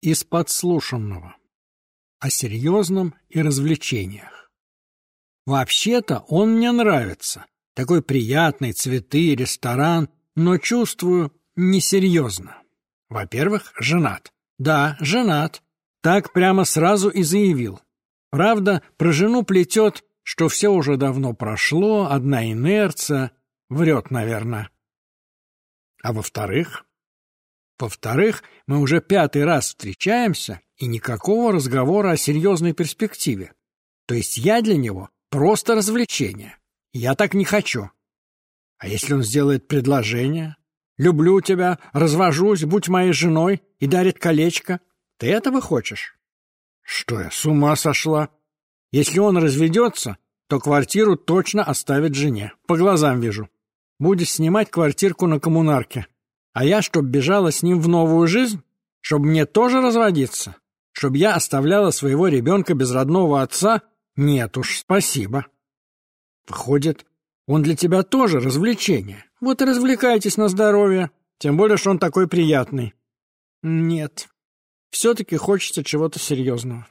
из подслушанного. О серьезном и развлечениях. Вообще-то он мне нравится. Такой приятный, цветы, ресторан, но чувствую несерьезно. Во-первых, женат. Да, женат. Так прямо сразу и заявил. Правда, про жену плетет, что все уже давно прошло, одна инерция. Врет, наверное. А во-вторых, во-вторых, мы уже пятый раз встречаемся, и никакого разговора о серьезной перспективе. То есть я для него просто развлечение. Я так не хочу. А если он сделает предложение? Люблю тебя, развожусь, будь моей женой и дарит колечко. Ты этого хочешь? Что я, с ума сошла? Если он разведется, то квартиру точно оставит жене. По глазам вижу. Будешь снимать квартирку на коммунарке. А я, чтоб бежала с ним в новую жизнь? Чтоб мне тоже разводиться? Чтоб я оставляла своего ребенка без родного отца? Нет уж, спасибо. Выходит, он для тебя тоже развлечение. Вот и развлекайтесь на здоровье. Тем более, что он такой приятный. Нет. Все-таки хочется чего-то серьезного.